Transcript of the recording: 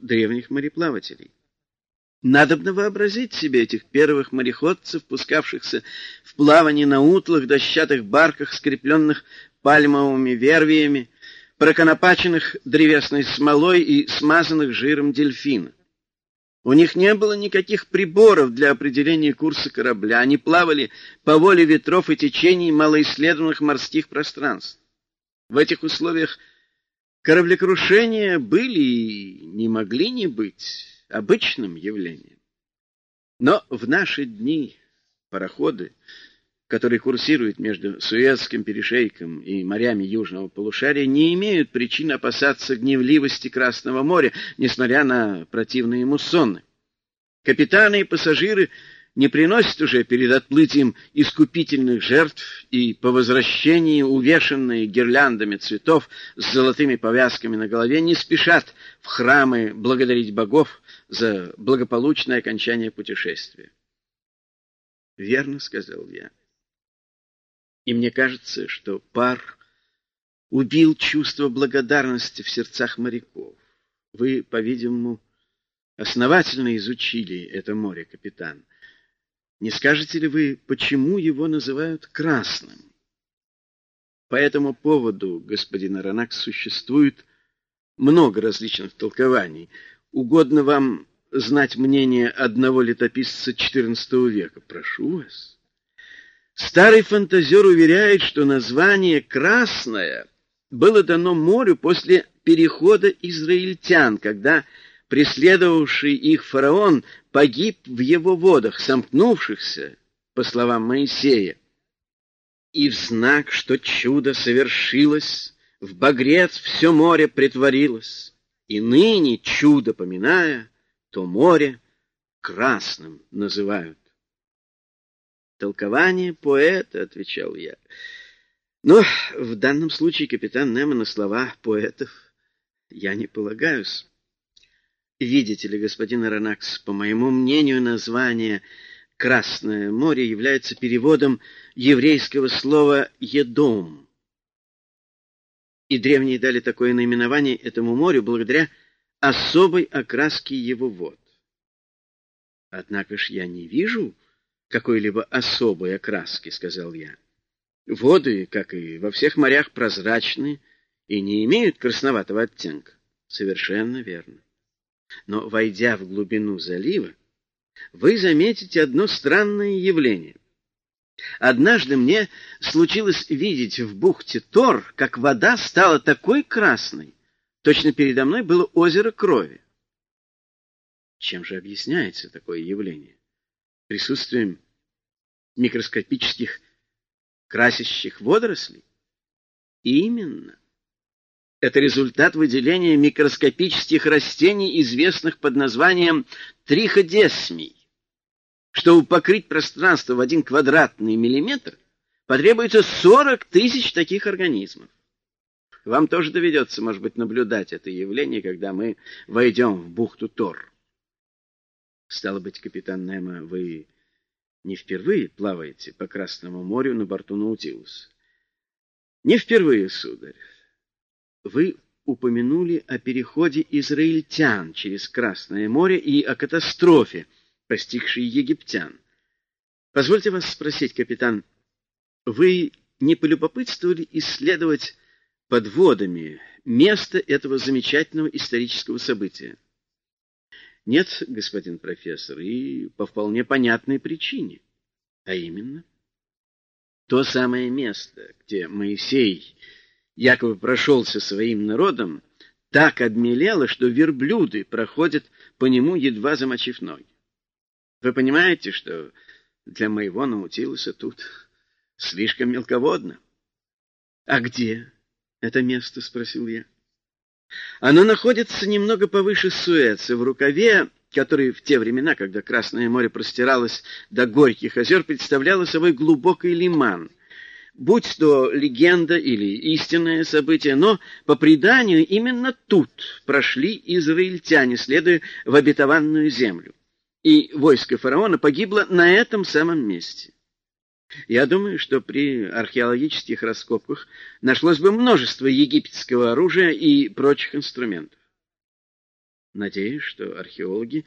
древних мореплавателей. Надобно вообразить себе этих первых мореходцев, пускавшихся в плавание на утлых дощатых барках, скрепленных пальмовыми вервиями, проконопаченных древесной смолой и смазанных жиром дельфина. У них не было никаких приборов для определения курса корабля. Они плавали по воле ветров и течений малоисследованных морских пространств. В этих условиях кораблекрушения были и не могли не быть обычным явлением. Но в наши дни пароходы, которые курсируют между Суэцким перешейком и морями южного полушария, не имеют причин опасаться гневливости Красного моря, несмотря на противные муссоны. Капитаны и пассажиры не приносят уже перед отплытием искупительных жертв и по возвращении, увешанные гирляндами цветов с золотыми повязками на голове, не спешат в храмы благодарить богов за благополучное окончание путешествия. «Верно», — сказал я. И мне кажется, что пар убил чувство благодарности в сердцах моряков. Вы, по-видимому, основательно изучили это море, капитан. Не скажете ли вы, почему его называют красным? По этому поводу, господин Аронакс, существует много различных толкований. Угодно вам знать мнение одного летописца XIV века? Прошу вас. Старый фантазер уверяет, что название «красное» было дано морю после перехода израильтян, когда преследовавший их фараон погиб в его водах, сомкнувшихся, по словам Моисея. И в знак, что чудо совершилось, в багрец все море притворилось, и ныне, чудо поминая, то море красным называют. Толкование поэта, — отвечал я. Но в данном случае, капитан Немо, на слова поэтов я не полагаюсь. Видите ли, господин Аронакс, по моему мнению, название «Красное море» является переводом еврейского слова «едом». И древние дали такое наименование этому морю благодаря особой окраске его вод. Однако ж я не вижу какой-либо особой окраски, — сказал я. Воды, как и во всех морях, прозрачны и не имеют красноватого оттенка. Совершенно верно. Но, войдя в глубину залива, вы заметите одно странное явление. Однажды мне случилось видеть в бухте Тор, как вода стала такой красной. Точно передо мной было озеро крови. Чем же объясняется такое явление? Присутствием микроскопических красящих водорослей? Именно. Это результат выделения микроскопических растений, известных под названием триходесмий. Чтобы покрыть пространство в один квадратный миллиметр, потребуется 40 тысяч таких организмов. Вам тоже доведется, может быть, наблюдать это явление, когда мы войдем в бухту Тор. Стало быть, капитан Немо, вы не впервые плаваете по Красному морю на борту Наутилуса? Не впервые, сударь вы упомянули о переходе израильтян через Красное море и о катастрофе, постигшей египтян. Позвольте вас спросить, капитан, вы не полюбопытствовали исследовать под водами место этого замечательного исторического события? Нет, господин профессор, и по вполне понятной причине. А именно, то самое место, где Моисей якобы прошелся своим народом, так обмелело, что верблюды проходят по нему, едва замочив ноги. Вы понимаете, что для моего Наутилуса тут слишком мелководно? — А где это место? — спросил я. Оно находится немного повыше Суэца, в рукаве, который в те времена, когда Красное море простиралось до Горьких озер, представляло собой глубокий лиман — будь то легенда или истинное событие, но, по преданию, именно тут прошли израильтяне, следуя в обетованную землю. И войско фараона погибло на этом самом месте. Я думаю, что при археологических раскопках нашлось бы множество египетского оружия и прочих инструментов. Надеюсь, что археологи